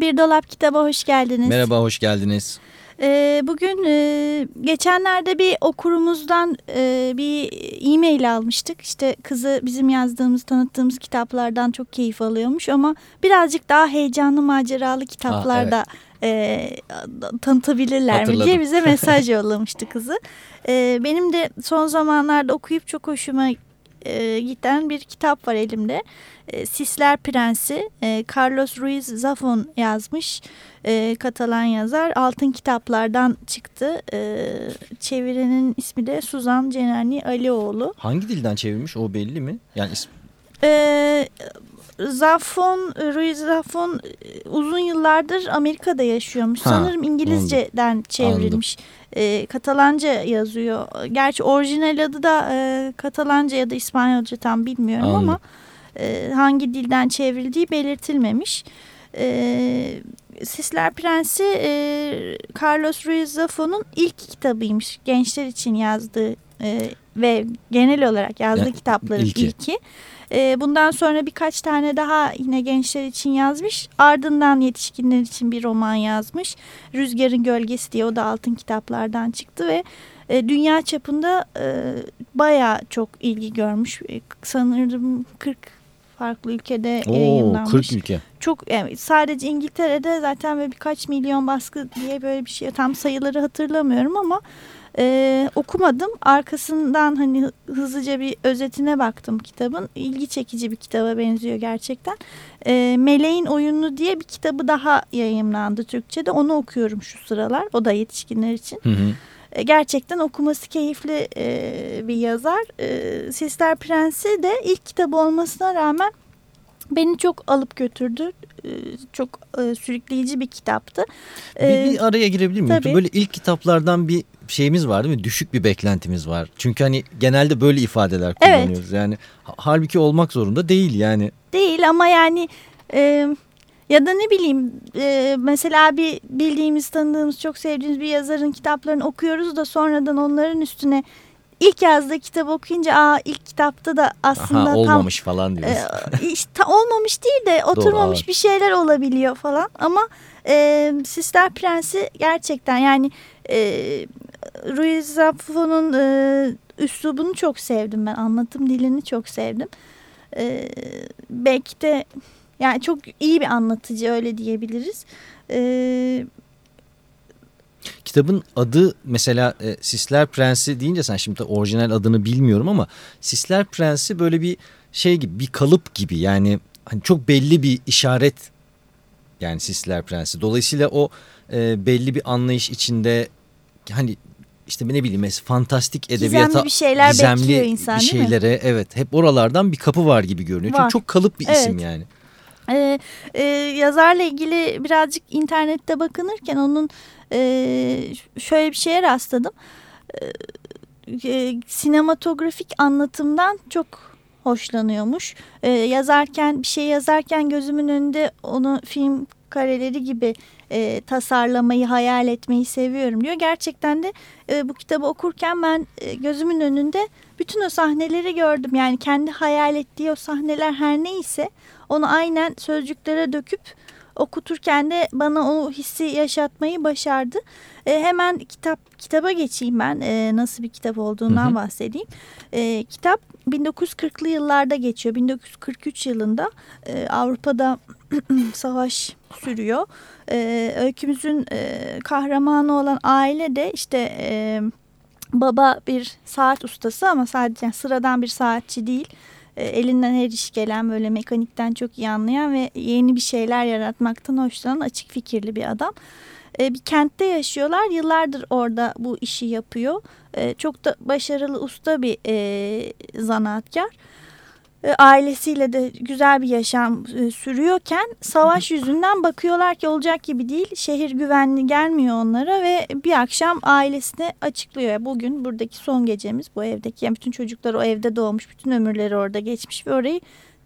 Merhaba Bir Dolap Kitaba hoş geldiniz. Merhaba, hoş geldiniz. Ee, bugün e, geçenlerde bir okurumuzdan e, bir e-mail almıştık. İşte kızı bizim yazdığımız, tanıttığımız kitaplardan çok keyif alıyormuş ama birazcık daha heyecanlı, maceralı kitaplarda Aa, e, tanıtabilirler mi Hatırladım. diye bize mesaj yollamıştı kızı. E, benim de son zamanlarda okuyup çok hoşuma e, giden bir kitap var elimde. E, Sisler Prensi e, Carlos Ruiz Zafón yazmış. E, Katalan yazar. Altın kitaplardan çıktı. E, çevirenin ismi de Suzan Cenani Alioğlu. Hangi dilden çevirmiş o belli mi? Yani is- E, Zafon, Ruiz Zafon e, uzun yıllardır Amerika'da yaşıyormuş. Ha, Sanırım İngilizceden çevrilmiş. E, Katalanca yazıyor. Gerçi orijinal adı da e, Katalanca ya da İspanyolca tam bilmiyorum Anladım. ama e, hangi dilden çevrildiği belirtilmemiş. E, Sisler Prensi e, Carlos Ruiz Zafon'un ilk kitabıymış. Gençler için yazdığı e, ve genel olarak yazdığı Yani kitapların ilki. ilki. E, bundan sonra birkaç tane daha yine gençler için yazmış. Ardından yetişkinler için bir roman yazmış. Rüzgarın Gölgesi diye o da altın kitaplardan çıktı ve e, dünya çapında e, bayağı çok ilgi görmüş. E, sanırım 40 farklı ülkede Oo, yayınlanmış. 40 ülke. Çok yani sadece İngiltere'de zaten ve birkaç milyon baskı diye böyle bir şey tam sayıları hatırlamıyorum ama e, okumadım. Arkasından hani hı- hızlıca bir özetine baktım kitabın. İlgi çekici bir kitaba benziyor gerçekten. E, Meleğin Oyunu diye bir kitabı daha yayımlandı Türkçe'de. Onu okuyorum şu sıralar. O da yetişkinler için. Hı hı. E, gerçekten okuması keyifli e, bir yazar. E, Sisler Prensi de ilk kitabı olmasına rağmen beni çok alıp götürdü. E, çok e, sürükleyici bir kitaptı. E, Bir, bir araya girebilir miyim? tabii. Böyle ilk kitaplardan bir şeyimiz var değil mi? Düşük bir beklentimiz var. Çünkü hani genelde böyle ifadeler Evet. kullanıyoruz. Yani ha- halbuki olmak zorunda değil yani. Değil ama yani e, ya da ne bileyim e, mesela bir bildiğimiz tanıdığımız çok sevdiğimiz bir yazarın kitaplarını okuyoruz da sonradan onların üstüne ilk yazdığı kitabı okuyunca aa ilk kitapta da aslında Aha, tam olmamış falan diyoruz. Ee, işte olmamış değil de oturmamış evet. bir şeyler olabiliyor falan ama e, Sisler Prensi gerçekten yani e, Ruiz Zafon'un e, üslubunu çok sevdim ben. Anlatım dilini çok sevdim. E, belki de yani çok iyi bir anlatıcı öyle diyebiliriz. E, Kitabın adı mesela e, Sisler Prensi deyince sen şimdi orijinal adını bilmiyorum ama Sisler Prensi böyle bir şey gibi bir kalıp gibi. Yani hani çok belli bir işaret yani Sisler Prensi. Dolayısıyla o e, belli bir anlayış içinde hani işte ne bileyim mesela fantastik edebiyata gizemli bir şeyler gizemli bekliyor insan bir değil mi? şeylere evet hep oralardan bir kapı var gibi görünüyor. Var. Çünkü çok kalıp bir isim Evet. yani. Ee, e, yazarla ilgili birazcık internette bakınırken onun e, şöyle bir şeye rastladım. Ee, e, sinematografik anlatımdan çok hoşlanıyormuş. Ee, yazarken bir şey yazarken gözümün önünde onu film kareleri gibi e, tasarlamayı, hayal etmeyi seviyorum diyor. Gerçekten de e, bu kitabı okurken ben e, gözümün önünde bütün o sahneleri gördüm. Yani kendi hayal ettiği o sahneler her neyse onu aynen sözcüklere döküp okuturken de bana o hissi yaşatmayı başardı. E, hemen kitap kitaba geçeyim ben e, nasıl bir kitap olduğundan Hı hı. bahsedeyim. E, kitap 1940'lı yıllarda geçiyor. 1943 yılında e, Avrupa'da savaş sürüyor. E, öykümüzün e, kahramanı olan aile de işte e, baba bir saat ustası ama sadece yani sıradan bir saatçi değil. E, elinden her iş gelen böyle mekanikten çok iyi anlayan ve yeni bir şeyler yaratmaktan hoşlanan açık fikirli bir adam. E, bir kentte yaşıyorlar. Yıllardır orada bu işi yapıyor. E, çok da başarılı usta bir zanaatkar. E, ailesiyle de güzel bir yaşam e, sürüyorken savaş yüzünden bakıyorlar ki olacak gibi değil. Şehir güvenli gelmiyor onlara ve bir akşam ailesine açıklıyor. Bugün buradaki son gecemiz bu evdeki. Yani bütün çocuklar o evde doğmuş, bütün ömürleri orada geçmiş ve orayı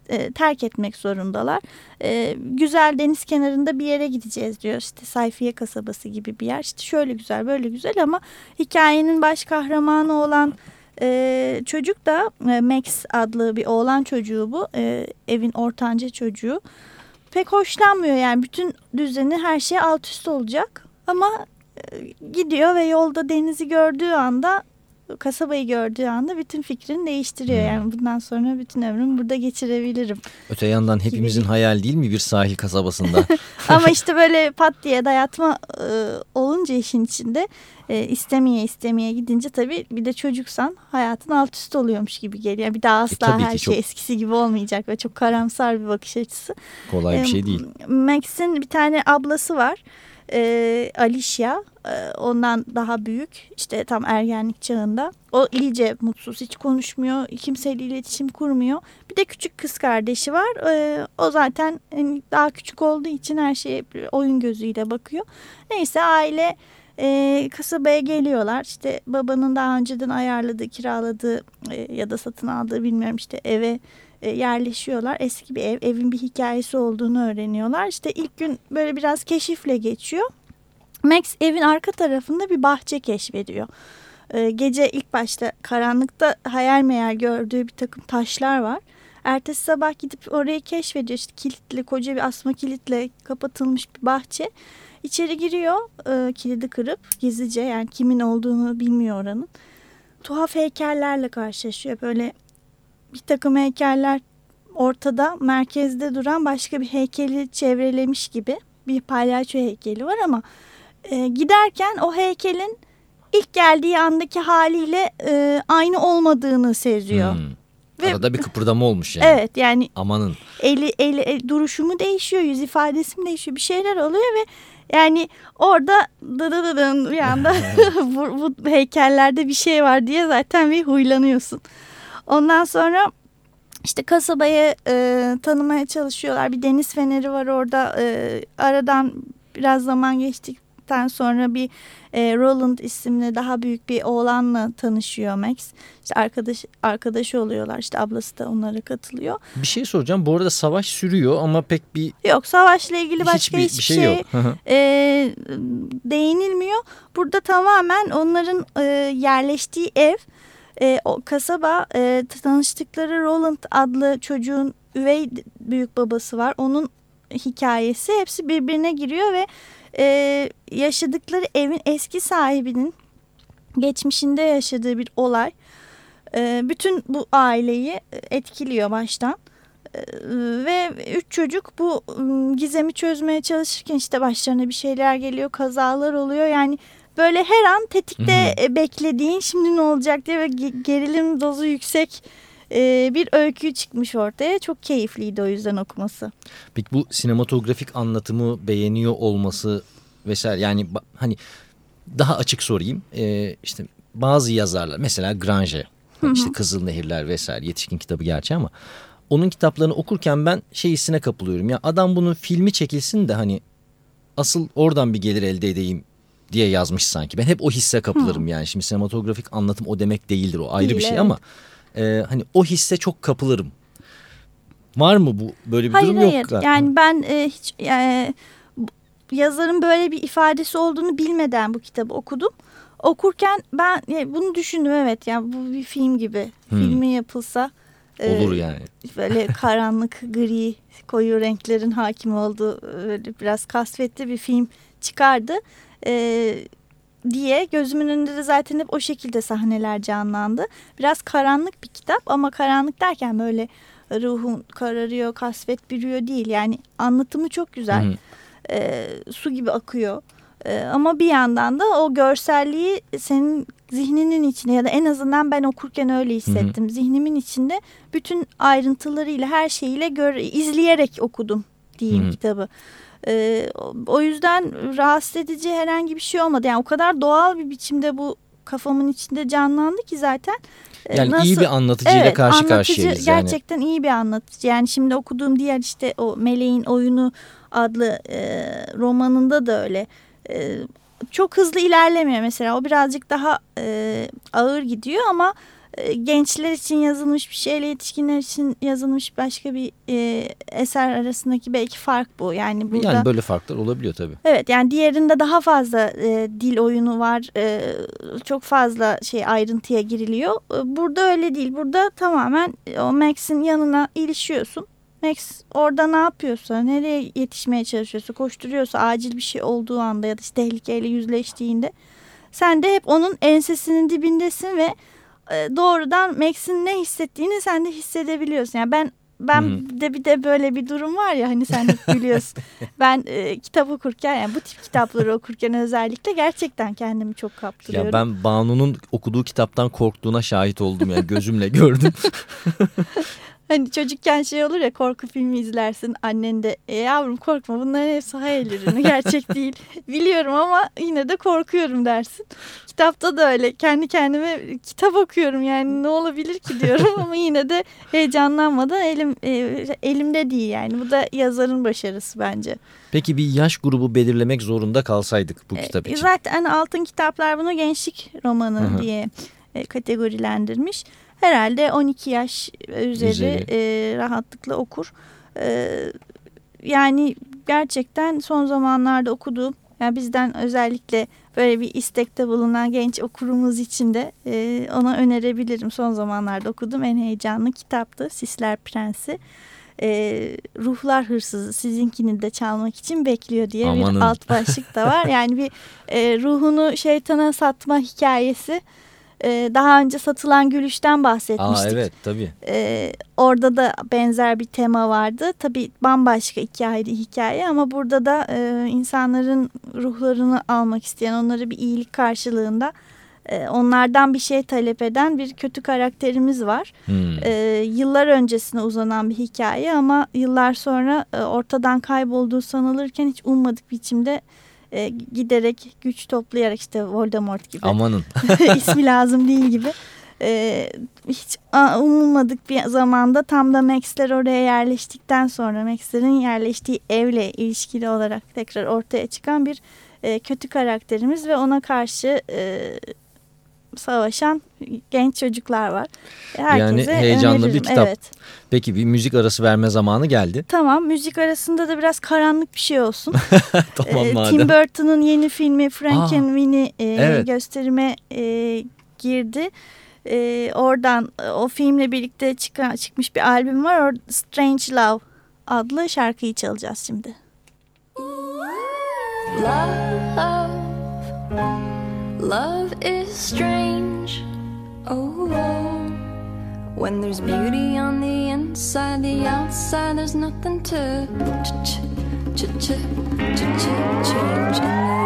e, terk etmek zorundalar. E, güzel deniz kenarında bir yere gideceğiz diyor. İşte Sayfiye kasabası gibi bir yer. İşte şöyle güzel böyle güzel ama hikayenin baş kahramanı olan e, çocuk da e, Max adlı bir oğlan çocuğu bu. E, evin ortanca çocuğu. Pek hoşlanmıyor yani bütün düzeni her şey alt üst olacak. Ama e, gidiyor ve yolda denizi gördüğü anda kasabayı gördüğü anda bütün fikrini değiştiriyor. Hmm. Yani bundan sonra bütün ömrümü burada geçirebilirim. Öte yandan hepimizin gibi. hayal değil mi bir sahil kasabasında? Ama işte böyle pat diye dayatma e, olunca işin içinde e, istemeye istemeye gidince tabii bir de çocuksan hayatın alt üst oluyormuş gibi geliyor. Bir daha e, asla e, her şey çok... eskisi gibi olmayacak ve çok karamsar bir bakış açısı. Kolay bir şey değil. Max'in bir tane ablası var e, Alicia e, ondan daha büyük işte tam ergenlik çağında. O iyice mutsuz hiç konuşmuyor kimseyle iletişim kurmuyor. Bir de küçük kız kardeşi var. E, o zaten yani daha küçük olduğu için her şeye oyun gözüyle bakıyor. Neyse aile e, kasabaya geliyorlar. İşte babanın daha önceden ayarladığı kiraladığı e, ya da satın aldığı bilmiyorum işte eve e, yerleşiyorlar. Eski bir ev, evin bir hikayesi olduğunu öğreniyorlar. İşte ilk gün böyle biraz keşifle geçiyor. Max evin arka tarafında bir bahçe keşfediyor. E, gece ilk başta karanlıkta hayal meyal gördüğü bir takım taşlar var. Ertesi sabah gidip orayı keşfediyor. İşte kilitli, koca bir asma kilitle kapatılmış bir bahçe. İçeri giriyor e, kilidi kırıp gizlice yani kimin olduğunu bilmiyor oranın. Tuhaf heykellerle karşılaşıyor. Böyle bir takım heykeller ortada merkezde duran başka bir heykeli çevrelemiş gibi bir palyaço heykeli var ama e, giderken o heykelin ilk geldiği andaki haliyle e, aynı olmadığını seziyor. Hmm. Ve, Arada bir kıpırdama olmuş yani. Evet yani. Amanın. Eli, eli, eli duruşumu değişiyor, yüz ifadesi mi değişiyor, bir şeyler oluyor ve yani orada dıdıdıdın bir anda bu, bu heykellerde bir şey var diye zaten bir huylanıyorsun. Ondan sonra işte kasabayı e, tanımaya çalışıyorlar. Bir deniz feneri var orada. E, aradan biraz zaman geçtikten sonra bir e, Roland isimli daha büyük bir oğlanla tanışıyor Max. İşte arkadaş arkadaşı oluyorlar. İşte ablası da onlara katılıyor. Bir şey soracağım. Bu arada savaş sürüyor ama pek bir Yok savaşla ilgili başka hiçbir, hiçbir şey, şey yok. e, değinilmiyor. Burada tamamen onların e, yerleştiği ev e, o kasaba e, tanıştıkları Roland adlı çocuğun üvey büyük babası var. Onun hikayesi hepsi birbirine giriyor ve e, yaşadıkları evin eski sahibinin geçmişinde yaşadığı bir olay e, bütün bu aileyi etkiliyor baştan. E, ve üç çocuk bu gizemi çözmeye çalışırken işte başlarına bir şeyler geliyor, kazalar oluyor. Yani böyle her an tetikte Hı -hı. beklediğin şimdi ne olacak diye ve gerilim dozu yüksek e, bir öykü çıkmış ortaya. Çok keyifliydi o yüzden okuması. Peki bu sinematografik anlatımı beğeniyor olması vesaire yani hani daha açık sorayım. Ee, işte bazı yazarlar mesela Grange işte Kızıl Nehirler vesaire yetişkin kitabı gerçi ama onun kitaplarını okurken ben şey hissine kapılıyorum. Ya adam bunun filmi çekilsin de hani asıl oradan bir gelir elde edeyim diye yazmış sanki. Ben hep o hisse kapılırım hmm. yani. Şimdi sinematografik anlatım o demek değildir o ayrı Değil, bir şey evet. ama e, hani o hisse çok kapılırım. Var mı bu böyle bir hayır, durum hayır. yok? Hayır yani ben e, hiç e, yazarın böyle bir ifadesi olduğunu bilmeden bu kitabı okudum. Okurken ben e, bunu düşündüm evet yani bu bir film gibi. Hmm. Filmi yapılsa e, Olur yani. Böyle karanlık, gri, koyu renklerin hakim olduğu böyle biraz kasvetli bir film çıkardı e, diye gözümün önünde de zaten hep o şekilde sahneler canlandı. Biraz karanlık bir kitap ama karanlık derken böyle ruhun kararıyor, kasvet bürüyor değil. Yani anlatımı çok güzel. Hı. E, su gibi akıyor. E, ama bir yandan da o görselliği senin zihninin içinde ya da en azından ben okurken öyle hissettim. Hı hı. Zihnimin içinde bütün ayrıntılarıyla her şeyiyle gör, izleyerek okudum diyeyim hı hı. kitabı. E, o yüzden rahatsız edici herhangi bir şey olmadı. Yani o kadar doğal bir biçimde bu kafamın içinde canlandı ki zaten. Yani Nasıl? iyi bir anlatıcıyla evet, karşı anlatıcı, karşıyayız. Yani. Gerçekten iyi bir anlatıcı. Yani şimdi okuduğum diğer işte o Meleğin Oyunu adlı e, romanında da öyle. E, çok hızlı ilerlemiyor mesela. O birazcık daha e, ağır gidiyor ama gençler için yazılmış bir şeyle yetişkinler için yazılmış başka bir e, eser arasındaki belki fark bu. Yani burada yani böyle farklar olabiliyor tabii. Evet yani diğerinde daha fazla e, dil oyunu var. E, çok fazla şey ayrıntıya giriliyor. E, burada öyle değil. Burada tamamen o Max'in yanına ilişiyorsun. Max orada ne yapıyorsa, nereye yetişmeye çalışıyorsa, koşturuyorsa, acil bir şey olduğu anda ya da işte tehlikeyle yüzleştiğinde sen de hep onun ensesinin dibindesin ve e, doğrudan Max'in ne hissettiğini sen de hissedebiliyorsun. Yani ben ben hmm. de bir de böyle bir durum var ya hani sen de biliyorsun. ben e, kitap okurken yani bu tip kitapları okurken özellikle gerçekten kendimi çok kaptırıyorum. Ya ben Banu'nun okuduğu kitaptan korktuğuna şahit oldum yani gözümle gördüm. Hani çocukken şey olur ya korku filmi izlersin annen de e, yavrum korkma bunların hepsi hayal ürünü gerçek değil. Biliyorum ama yine de korkuyorum dersin. Kitapta da öyle kendi kendime kitap okuyorum yani ne olabilir ki diyorum ama yine de heyecanlanmadan elim e, elimde değil yani bu da yazarın başarısı bence. Peki bir yaş grubu belirlemek zorunda kalsaydık bu e, kitap için. Zaten altın kitaplar bunu gençlik romanı Hı -hı. diye e, kategorilendirmiş herhalde 12 yaş üzeri, üzeri. E, rahatlıkla okur. E, yani gerçekten son zamanlarda okuduğum yani bizden özellikle böyle bir istekte bulunan genç okurumuz için de e, ona önerebilirim. Son zamanlarda okuduğum en heyecanlı kitaptı Sisler Prensi. E, Ruhlar Hırsızı sizinkini de çalmak için bekliyor diye Amanın. bir alt başlık da var. Yani bir e, ruhunu şeytana satma hikayesi e, daha önce satılan gülüşten bahsetmiştik. Aa, evet tabii. E, orada da benzer bir tema vardı. Tabii bambaşka ayrı hikaye ama burada da e, insanların ruhlarını almak isteyen onları bir iyilik karşılığında e, onlardan bir şey talep eden bir kötü karakterimiz var. Hmm. E, yıllar öncesine uzanan bir hikaye ama yıllar sonra e, ortadan kaybolduğu sanılırken hiç ummadık biçimde e, giderek güç toplayarak işte Voldemort gibi. Amanın. ismi lazım değil gibi. E, hiç umulmadık bir zamanda tam da Max'ler oraya yerleştikten sonra Max'lerin yerleştiği evle ilişkili olarak tekrar ortaya çıkan bir e, kötü karakterimiz ve ona karşı e, savaşan genç çocuklar var. Herkese yani heyecanlı öneririm. bir kitap. Evet. Peki bir müzik arası verme zamanı geldi. Tamam müzik arasında da biraz karanlık bir şey olsun. tamam ee, madem. Tim Burton'un yeni filmi Frankenwein'i e, evet. gösterime e, girdi. E, oradan o filmle birlikte çıkan, çıkmış bir albüm var. Orada Strange Love adlı şarkıyı çalacağız şimdi. Love, love is strange. Oh, oh. When there's beauty on the inside, the outside, there's nothing to ch ch ch ch ch change.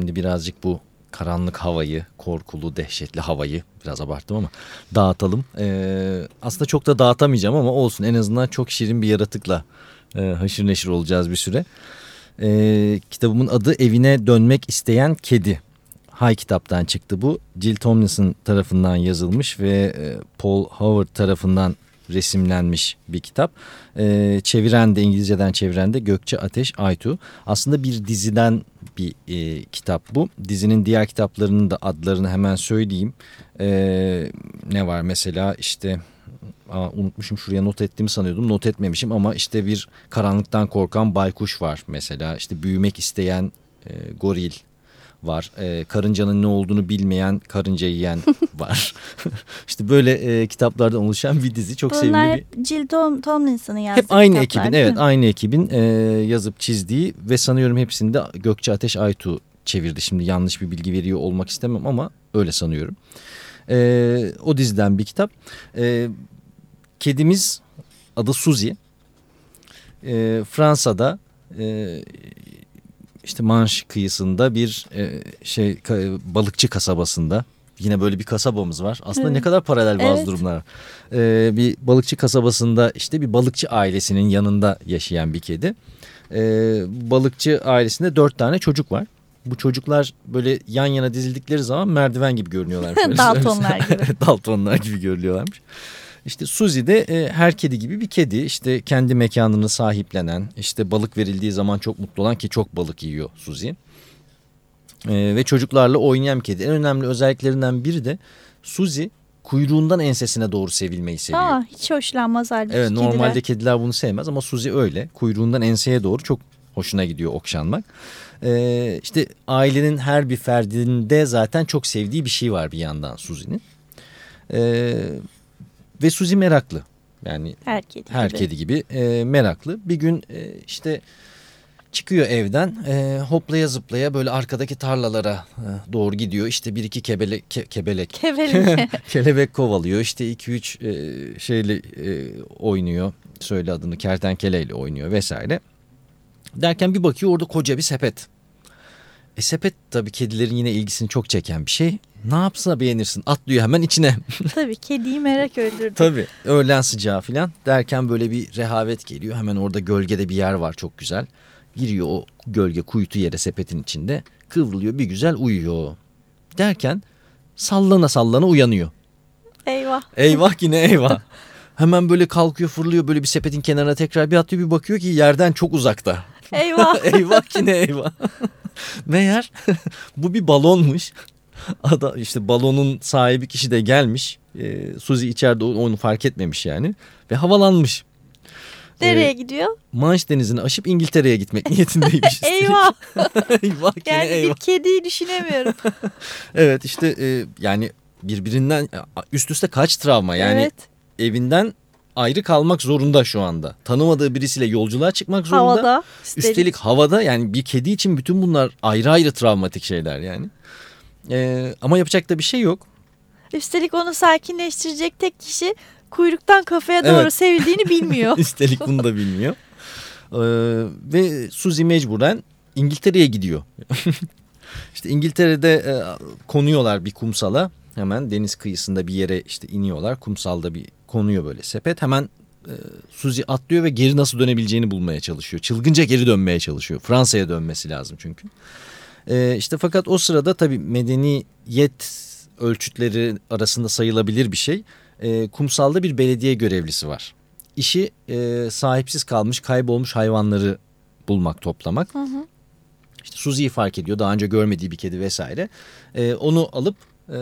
Şimdi birazcık bu karanlık havayı, korkulu, dehşetli havayı biraz abarttım ama dağıtalım. Ee, aslında çok da dağıtamayacağım ama olsun en azından çok şirin bir yaratıkla e, haşır neşir olacağız bir süre. Ee, kitabımın adı Evine Dönmek İsteyen Kedi. Hay kitaptan çıktı bu. Jill Tomlinson tarafından yazılmış ve e, Paul Howard tarafından resimlenmiş bir kitap. Ee, çeviren de İngilizceden çeviren de Gökçe Ateş Aytu. Aslında bir diziden bir e, kitap bu. Dizinin diğer kitaplarının da adlarını hemen söyleyeyim. Ee, ne var mesela işte aa, unutmuşum şuraya not ettiğimi sanıyordum. Not etmemişim ama işte bir karanlıktan korkan baykuş var mesela. İşte büyümek isteyen e, goril var. E, karıncanın ne olduğunu bilmeyen karınca yiyen var. işte böyle e, kitaplardan oluşan bir dizi. Çok Bunlar sevimli bir hep Jill Tom, Tomlinson'ın yazdığı hep aynı kitaplar, ekibin evet mi? aynı ekibin e, yazıp çizdiği ve sanıyorum hepsini de Gökçe Ateş Aytu çevirdi. Şimdi yanlış bir bilgi veriyor olmak istemem ama öyle sanıyorum. E, o diziden bir kitap. E, kedimiz adı Suzy. E, Fransa'da e, işte Manş kıyısında bir e, şey balıkçı kasabasında yine böyle bir kasabamız var. Aslında ne Evet. kadar paralel bazı Evet. durumlar. E, bir balıkçı kasabasında işte bir balıkçı ailesinin yanında yaşayan bir kedi. E, balıkçı ailesinde dört tane çocuk var. Bu çocuklar böyle yan yana dizildikleri zaman merdiven gibi görünüyorlar. Daltonlar gibi. Daltonlar gibi görülüyorlarmış. İşte Suzy de e, her kedi gibi bir kedi. İşte kendi mekanını sahiplenen, işte balık verildiği zaman çok mutlu olan ki çok balık yiyor Suzy. E, ve çocuklarla oynayan kedi. En önemli özelliklerinden biri de Suzy kuyruğundan ensesine doğru sevilmeyi seviyor. Aa, hiç hoşlanmaz halbuki Evet kediler. normalde kediler bunu sevmez ama Suzy öyle. Kuyruğundan enseye doğru çok hoşuna gidiyor okşanmak. Ee, işte ailenin her bir ferdinde zaten çok sevdiği bir şey var bir yandan Suzy'nin. Ee, ve Suzy meraklı. Yani Her kedi her gibi. kedi gibi e, meraklı. Bir gün e, işte çıkıyor evden e, hoplaya zıplaya böyle arkadaki tarlalara e, doğru gidiyor. İşte bir iki kebele, ke- kebelek Kevelince. kelebek kovalıyor. İşte iki üç e, şeyle e, oynuyor. Söyle adını kertenkeleyle oynuyor vesaire. Derken bir bakıyor orada koca bir sepet. E sepet tabii kedilerin yine ilgisini çok çeken bir şey. Ne yapsa beğenirsin atlıyor hemen içine. Tabii kediyi merak öldürdü. Tabii öğlen sıcağı falan derken böyle bir rehavet geliyor. Hemen orada gölgede bir yer var çok güzel. Giriyor o gölge kuytu yere sepetin içinde kıvrılıyor bir güzel uyuyor. Derken sallana sallana uyanıyor. Eyvah. Eyvah yine eyvah. Hemen böyle kalkıyor fırlıyor böyle bir sepetin kenarına tekrar bir atlıyor bir bakıyor ki yerden çok uzakta. Eyvah. eyvah yine eyvah. Meğer bu bir balonmuş. Ada işte balonun sahibi kişi de gelmiş. Ee, Suzy içeride onu fark etmemiş yani ve havalanmış. Nereye Ee, gidiyor? Manş denizini aşıp İngiltere'ye gitmek niyetindeymiş. Eyvah. eyvah yine Yani eyvah. bir kediyi düşünemiyorum. Evet işte e, yani birbirinden üst üste kaç travma yani evet. evinden ayrı kalmak zorunda şu anda. Tanımadığı birisiyle yolculuğa çıkmak zorunda. Havada. Üstelik havada yani bir kedi için bütün bunlar ayrı ayrı travmatik şeyler yani. Ee, ama yapacak da bir şey yok. Üstelik onu sakinleştirecek tek kişi kuyruktan kafaya doğru Evet. sevildiğini bilmiyor. Üstelik bunu da bilmiyor. Ee, ve Suzy mecburen İngiltere'ye gidiyor. İşte İngiltere'de e, konuyorlar bir kumsala. Hemen deniz kıyısında bir yere işte iniyorlar. Kumsalda bir konuyor böyle sepet. Hemen e, Suzy atlıyor ve geri nasıl dönebileceğini bulmaya çalışıyor. Çılgınca geri dönmeye çalışıyor. Fransa'ya dönmesi lazım çünkü. E, işte fakat o sırada tabii medeniyet ölçütleri arasında sayılabilir bir şey. E, kumsalda bir belediye görevlisi var. İşi e, sahipsiz kalmış, kaybolmuş hayvanları bulmak, toplamak. Hı hı. İşte Suzy'yi fark ediyor. Daha önce görmediği bir kedi vesaire. E, onu alıp e,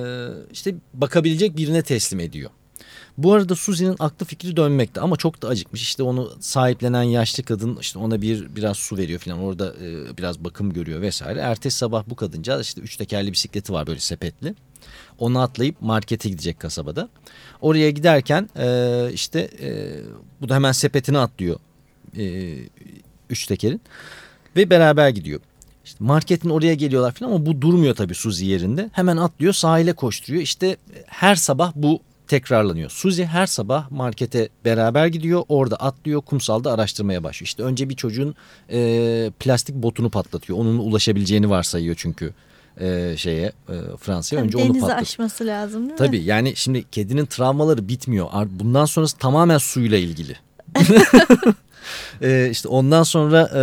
işte bakabilecek birine teslim ediyor. Bu arada Suzy'nin aklı fikri dönmekte ama çok da acıkmış. İşte onu sahiplenen yaşlı kadın işte ona bir biraz su veriyor falan. Orada e, biraz bakım görüyor vesaire. Ertesi sabah bu kadınca işte üç tekerli bisikleti var böyle sepetli. Onu atlayıp markete gidecek kasabada. Oraya giderken e, işte e, bu da hemen sepetini atlıyor. E, üç tekerin. Ve beraber gidiyor. İşte marketin oraya geliyorlar falan ama bu durmuyor tabii Suzy yerinde. Hemen atlıyor sahile koşturuyor. İşte her sabah bu tekrarlanıyor. Suzy her sabah markete beraber gidiyor. Orada atlıyor kumsalda araştırmaya başlıyor. İşte önce bir çocuğun e, plastik botunu patlatıyor. Onun ulaşabileceğini varsayıyor çünkü e, şeye e, Fransa'ya. Önce onu patlatıyor. aşması lazım değil mi? Tabii yani şimdi kedinin travmaları bitmiyor. Bundan sonrası tamamen suyla ilgili. ee, işte ondan sonra e,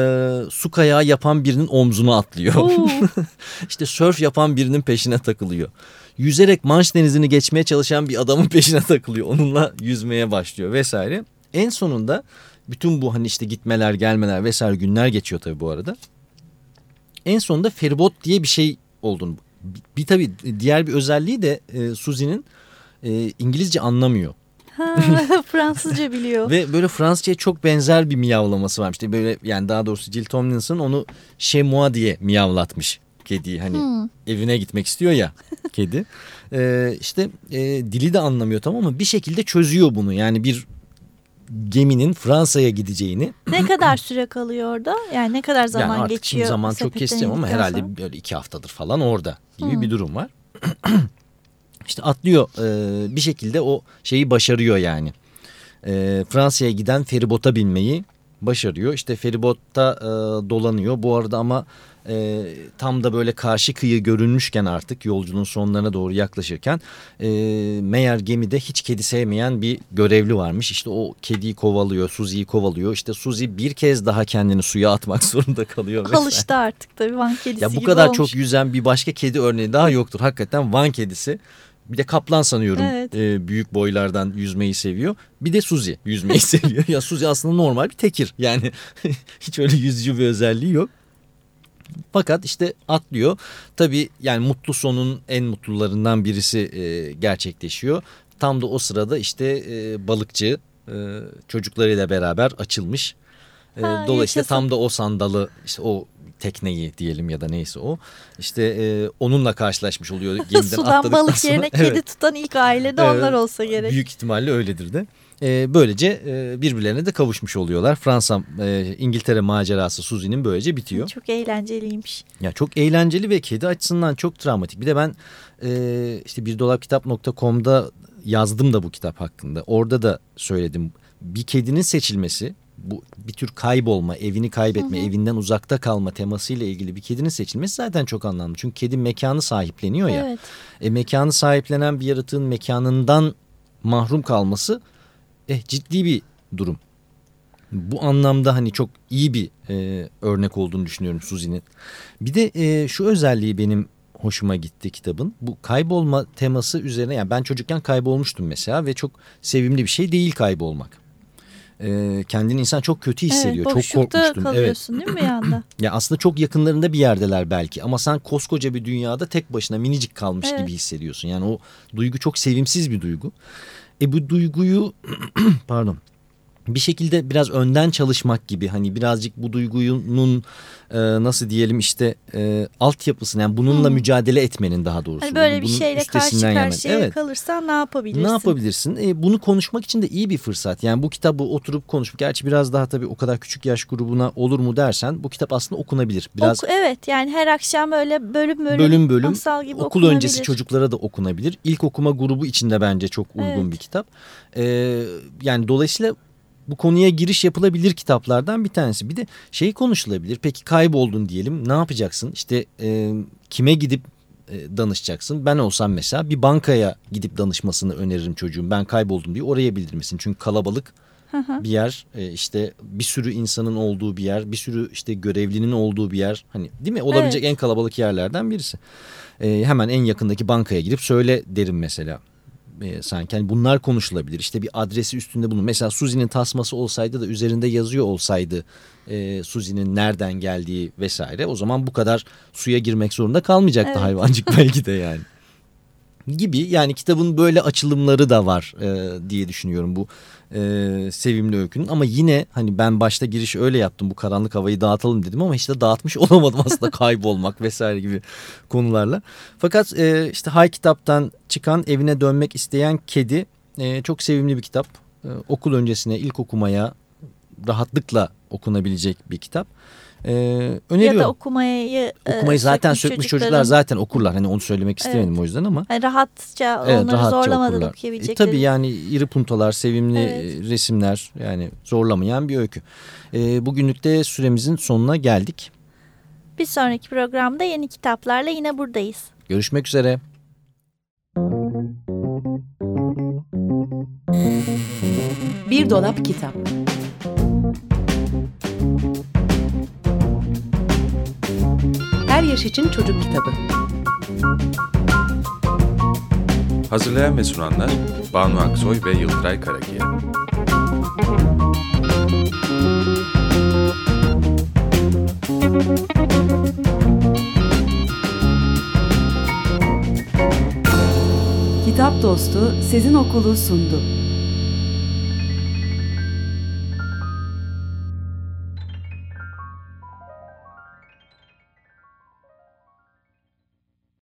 su kayağı yapan birinin omzuna atlıyor. İşte sörf yapan birinin peşine takılıyor. Yüzerek Manş denizini geçmeye çalışan bir adamın peşine takılıyor. Onunla yüzmeye başlıyor vesaire. En sonunda bütün bu hani işte gitmeler gelmeler vesaire günler geçiyor tabii bu arada. En sonunda feribot diye bir şey olduğunu. Bir, tabii diğer bir özelliği de e, Suzy'nin e, İngilizce anlamıyor. Ha, Fransızca biliyor. Ve böyle Fransızca'ya çok benzer bir miyavlaması varmış. İşte böyle yani daha doğrusu Jill Tomlinson onu moi diye miyavlatmış kediyi. Hani Hmm. evine gitmek istiyor ya kedi. Ee, işte e, dili de anlamıyor tamam ama bir şekilde çözüyor bunu. Yani bir geminin Fransa'ya gideceğini. Ne kadar süre kalıyor orada? Yani ne kadar zaman yani artık geçiyor? şimdi zaman çok keseceğim ama herhalde sonra? böyle iki haftadır falan orada gibi Hmm. bir durum var. işte atlıyor e, bir şekilde o şeyi başarıyor yani. E, Fransa'ya giden feribota binmeyi başarıyor. İşte feribotta e, dolanıyor. Bu arada ama e, tam da böyle karşı kıyı görünmüşken artık yolculuğun sonlarına doğru yaklaşırken e, meğer gemide hiç kedi sevmeyen bir görevli varmış. İşte o kediyi kovalıyor, Suzy'yi kovalıyor. İşte Suzy bir kez daha kendini suya atmak zorunda kalıyor. Alıştı artık tabii Van kedisi Ya bu kadar olmuş. çok yüzen bir başka kedi örneği daha yoktur. Hakikaten Van kedisi. Bir de kaplan sanıyorum Evet. e, büyük boylardan yüzmeyi seviyor. Bir de Suzy yüzmeyi seviyor. Ya Suzy aslında normal bir tekir. Yani hiç öyle yüzücü bir özelliği yok. Fakat işte atlıyor. Tabii yani mutlu sonun en mutlularından birisi e, gerçekleşiyor. Tam da o sırada işte e, balıkçı e, çocuklarıyla beraber açılmış. E, Ha, dolayısıyla yaşasın. tam da o sandalı işte o tekneyi diyelim ya da neyse o işte e, onunla karşılaşmış oluyor gemiden Sudan balık sonra. yerine Evet. kedi tutan ilk ailede Evet. onlar olsa gerek. Büyük ihtimalle öyledir de. E, böylece e, birbirlerine de kavuşmuş oluyorlar. Fransa, e, İngiltere macerası Suzy'nin böylece bitiyor. Çok eğlenceliymiş. Ya çok eğlenceli ve kedi açısından çok travmatik. Bir de ben e, işte birdolapkitap.com'da yazdım da bu kitap hakkında. Orada da söyledim. Bir kedinin seçilmesi bu bir tür kaybolma, evini kaybetme, evinden uzakta kalma temasıyla ilgili bir kedinin seçilmesi zaten çok anlamlı. Çünkü kedi mekanı sahipleniyor ya. Evet. E, mekanı sahiplenen bir yaratığın mekanından mahrum kalması eh, ciddi bir durum. Bu anlamda hani çok iyi bir e, örnek olduğunu düşünüyorum Suzy'nin. Bir de e, şu özelliği benim hoşuma gitti kitabın. Bu kaybolma teması üzerine yani ben çocukken kaybolmuştum mesela ve çok sevimli bir şey değil kaybolmak. E, kendini insan çok kötü hissediyor. Evet, çok korkmuştum. Evet. kalıyorsun değil mi bir anda? Ya aslında çok yakınlarında bir yerdeler belki ama sen koskoca bir dünyada tek başına minicik kalmış Evet. gibi hissediyorsun. Yani o duygu çok sevimsiz bir duygu. E bu duyguyu pardon bir şekilde biraz önden çalışmak gibi hani birazcık bu duygunun e, nasıl diyelim işte e, altyapısını yani bununla Hmm. mücadele etmenin daha doğrusu. Hani böyle bir Bunun şeyle karşı karşıya Evet. kalırsan ne yapabilirsin? Ne yapabilirsin? E, bunu konuşmak için de iyi bir fırsat. Yani bu kitabı oturup konuşmak. Gerçi biraz daha tabii o kadar küçük yaş grubuna olur mu dersen bu kitap aslında okunabilir. Biraz Oku- evet yani her akşam öyle bölüm bölüm, bölüm bölüm masal gibi okul okunabilir. öncesi çocuklara da okunabilir. İlk okuma grubu içinde bence çok uygun Evet. bir kitap. Ee, yani dolayısıyla bu konuya giriş yapılabilir kitaplardan bir tanesi. Bir de şey konuşulabilir. Peki kayboldun diyelim ne yapacaksın? İşte e, kime gidip e, danışacaksın? Ben olsam mesela bir bankaya gidip danışmasını öneririm çocuğum. Ben kayboldum diye oraya bildirmesin. Çünkü kalabalık bir yer e, işte bir sürü insanın olduğu bir yer bir sürü işte görevlinin olduğu bir yer hani değil mi olabilecek Evet. en kalabalık yerlerden birisi E, hemen en yakındaki bankaya gidip söyle derim mesela E, sanki. Hani bunlar konuşulabilir. İşte bir adresi üstünde bunun mesela Suzi'nin tasması olsaydı da üzerinde yazıyor olsaydı e, Suzi'nin nereden geldiği vesaire o zaman bu kadar suya girmek zorunda kalmayacaktı Evet. hayvancık belki de yani gibi yani kitabın böyle açılımları da var e, diye düşünüyorum bu e, sevimli öykünün ama yine hani ben başta giriş öyle yaptım bu karanlık havayı dağıtalım dedim ama de dağıtmış olamadım aslında kaybolmak vesaire gibi konularla. Fakat e, işte Hay kitaptan çıkan evine dönmek isteyen kedi e, çok sevimli bir kitap. E, okul öncesine ilk okumaya rahatlıkla okunabilecek bir kitap. E, öneriyorum. Ya da okumayı e, Okumayı zaten sökmüş çocuklar zaten okurlar. Hani onu söylemek istemedim Evet. o yüzden ama. hani rahatça Evet, onları rahatça zorlamadan okurlar. E, tabii yani iri puntolar, sevimli Evet. resimler yani zorlamayan bir öykü. E, bugünlük de süremizin sonuna geldik. Bir sonraki programda yeni kitaplarla yine buradayız. Görüşmek üzere. Bir dolap kitap. Her yaş için çocuk kitabı. Hazırlayan ve sunanlar Banu Aksoy ve Yıldıray Karakiya. Kitap Dostu Sezin Okulu sundu.